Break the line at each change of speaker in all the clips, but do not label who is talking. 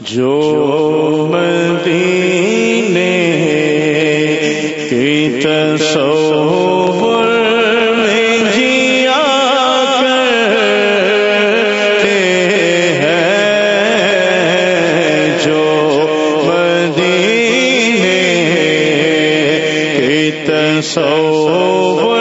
جو مدینے کی تصور میں جیا کرتے ہیں جو مدینے کی تصور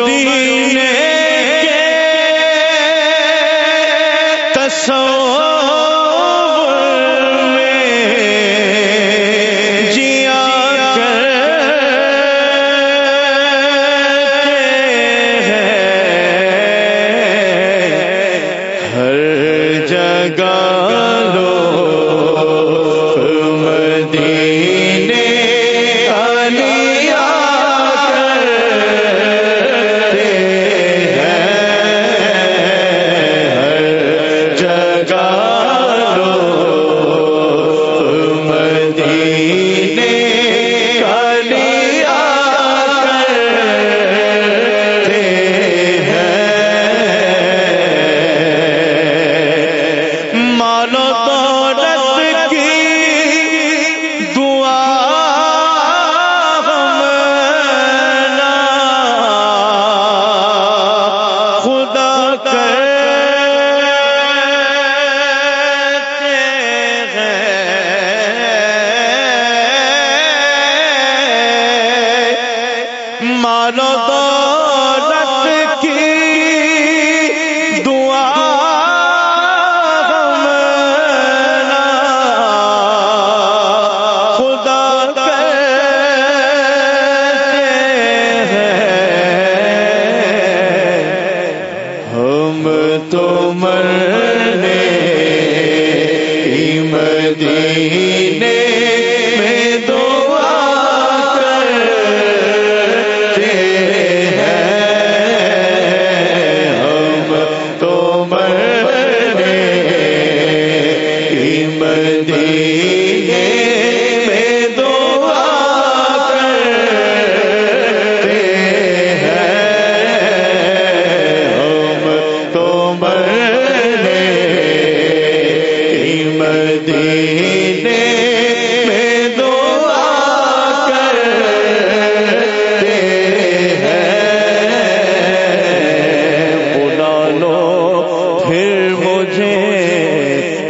مدینے مدینے میں دعا کرتے ہیں۔ لو پھر مجھے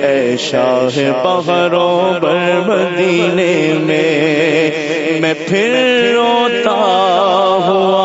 اے شاہ پہروں بر مدینے میں میں پھر روتا ہوا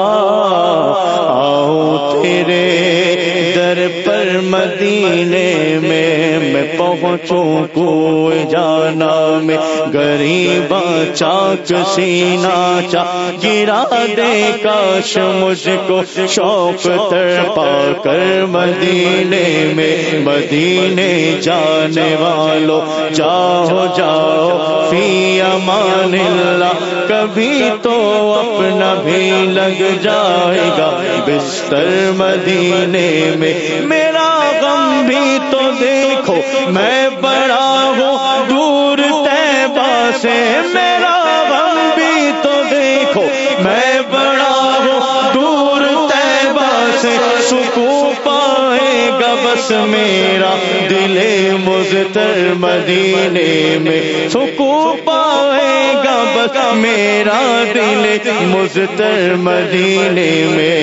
میں پہنچوں جانا میں غریبا چاک سینا چا گرا دے کاش مجھ کو شوق تر پا کر مدینے میں مدینے جانے والو جاؤ جاؤ فی امان اللہ کبھی تو اپنا بھی لگ جائے گا بستر مدینے میں میرا غم بھی تو دیکھو میں بڑا ہوں دور تیبا سے، میرا غم بھی تو دیکھو۔ میں بڑا ہوں دور تیبا سے، سکون پائے گا بس میرا دل مزتر مدینے میں۔ سکون پائے گا بس میرا دل مزتر مدینے میں۔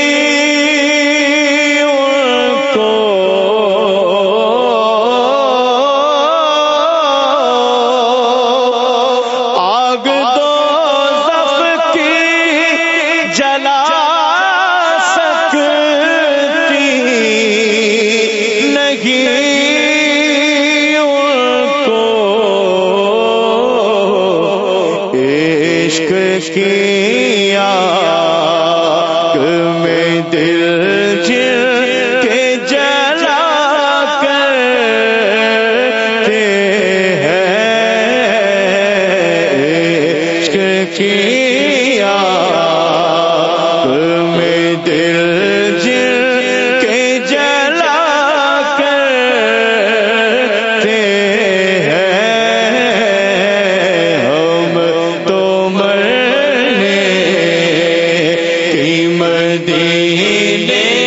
نہیں ان کو عشق میں کے جلا دے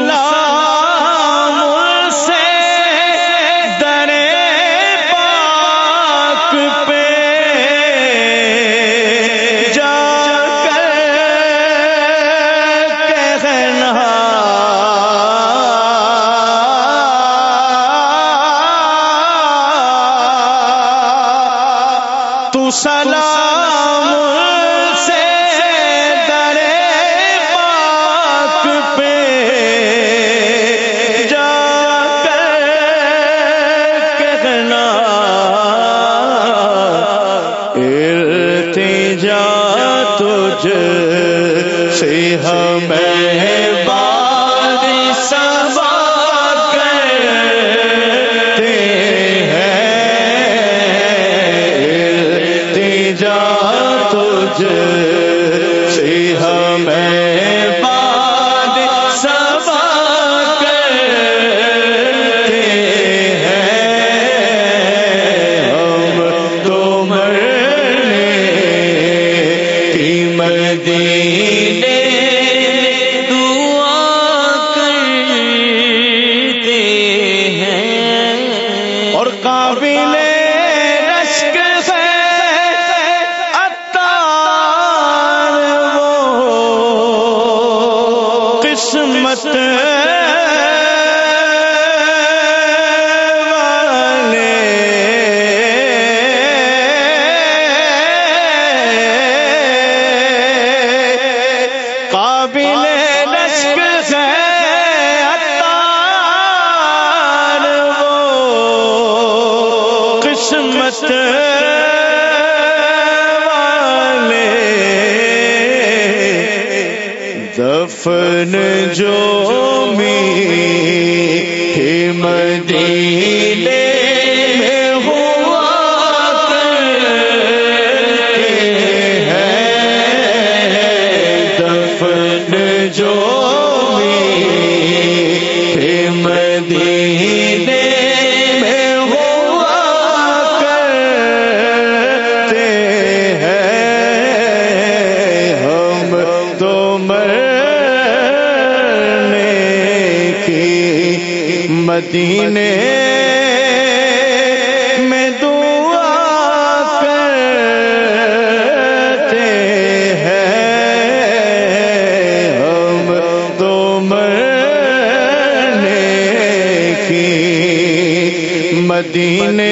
والا مدینہ مدینے میں دعا کرتے ہیں ہم تو مرنے کی مدینے